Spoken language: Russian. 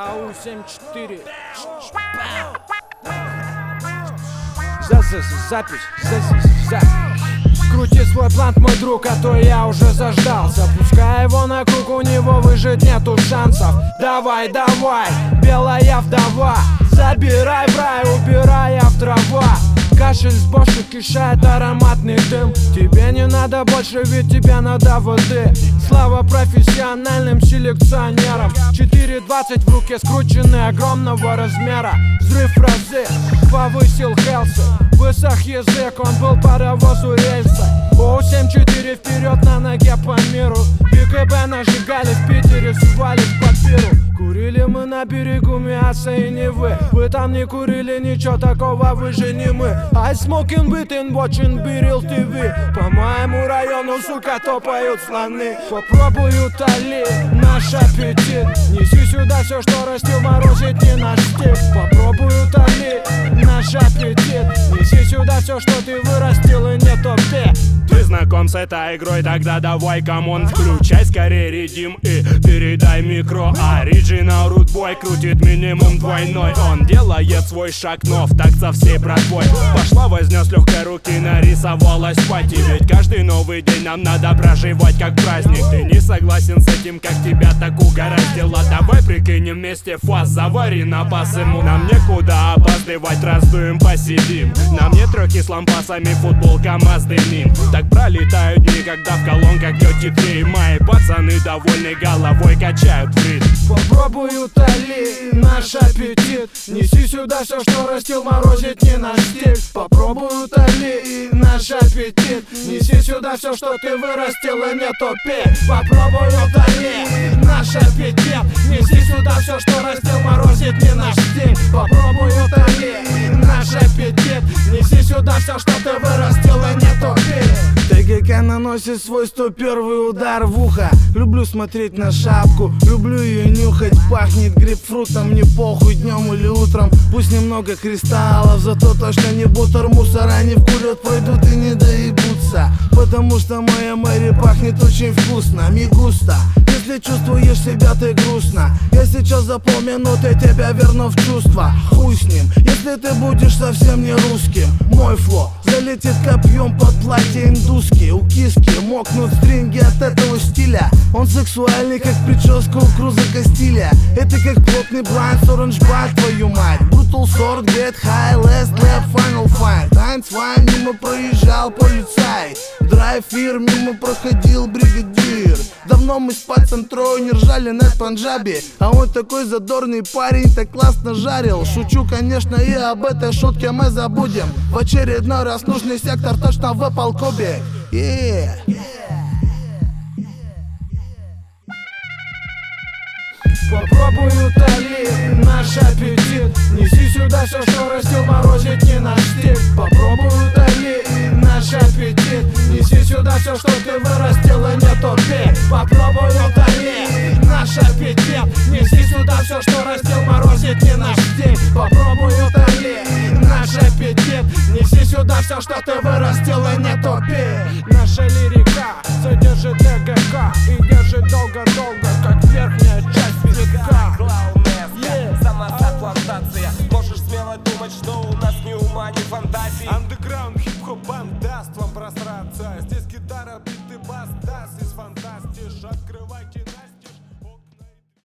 АУ-74 за, за, запись, за, Крути свой план, мой друг, а то я уже заждался. Пускай его на круг, у него выжить нету шансов. Давай, давай, белая вдова. Забирай в рай, трава Кашель с бошек кишает ароматный дым. Тебе не надо больше, ведь тебе надо воды. Слава профессиональным селекционерам. 4.20 в руке скручены огромного размера. Взрыв разы повысил Хелси Высох язык, он был паровозу рельса. О7-4 вперед на ноге по миру. ПКБ на берегу мяса и не вы. Вы там не курили ничего такого, вы же не мы. I smoking weed and watching Biril TV По моему району, сука, топают слоны. Попробуй утоли наш аппетит. Неси сюда все, что растил, морозить не наш стиль. Попробуй утоли наш аппетит. Неси сюда все, что ты вырастил и не топи Ты знаком с этой игрой, тогда давай, камон, включай скорее редим и передай микро. Оригинал рутбой крутит минимум двойной. Он делает свой шаг, но в такт со всей братвой. Пошла, вознес легкой руки, нарисовалась пати. Ведь каждый новый день нам надо проживать как праздник. Ты не согласен с этим, как тебя так угораздило? Давай прикинем вместе фаз, завари на ему. Нам некуда опаздывать, раздуем, посидим. Нам не трехи с лампасами, футболка Мазды Мин Так пролетают дни, когда в колонках тети три Мои пацаны довольны головой качают фрит Попробуй утоли наш аппетит. Неси сюда все, что растил, морозить не наш стиль Попробуй утоли наш аппетит. Неси сюда все, что ты вырастил и не тупи Попробуй утоли наш аппетит. Неси сюда все, что растил, морозить не наш стиль Попробуй утоли наш аппетит. Неси сюда все, что ты вырастил ТГК наносит свой 101 удар в ухо. Люблю смотреть на шапку, люблю ее нюхать. Пахнет грейпфрутом, не похуй днем или утром. Пусть немного кристаллов, зато точно не бутер Мусора не вкурят, пройдут и не доебутся. Потому что моя Мэри пахнет очень вкусно, густо. Если чувствуешь себя ты грустно. Я сейчас за полминуты тебя верну в чувство. Хуй с ним, если ты будешь совсем не русским Мой фло залетит под платье индуски У киски мокнут стринги Он сексуальный, как прическа у Круза Кастиля Это как плотный блайнд с оранж байт, твою мать. Brutal sword, get high, last lap, final fight. Танцвайн, мимо проезжал полицай. Драйв-фир, мимо проходил бригадир. Давно мы спать центрою не ржали на панджабе. А он такой задорный парень, так классно жарил. Шучу, конечно, и об этой шутке мы забудем. В очередной раз нужный сектор точно выпал кубик yeah. Попробуй утоли наш аппетит. Неси сюда все, что растил, морозить не наш стиль. Попробуй утоли наш аппетит. Неси сюда все, что ты вырастил и не тупи Попробуй утоли наш аппетит. Неси сюда все, что растил, морозить не наш стиль. Попробуй утоли наш аппетит. Неси сюда все, что ты вырастил и не отрицая здесь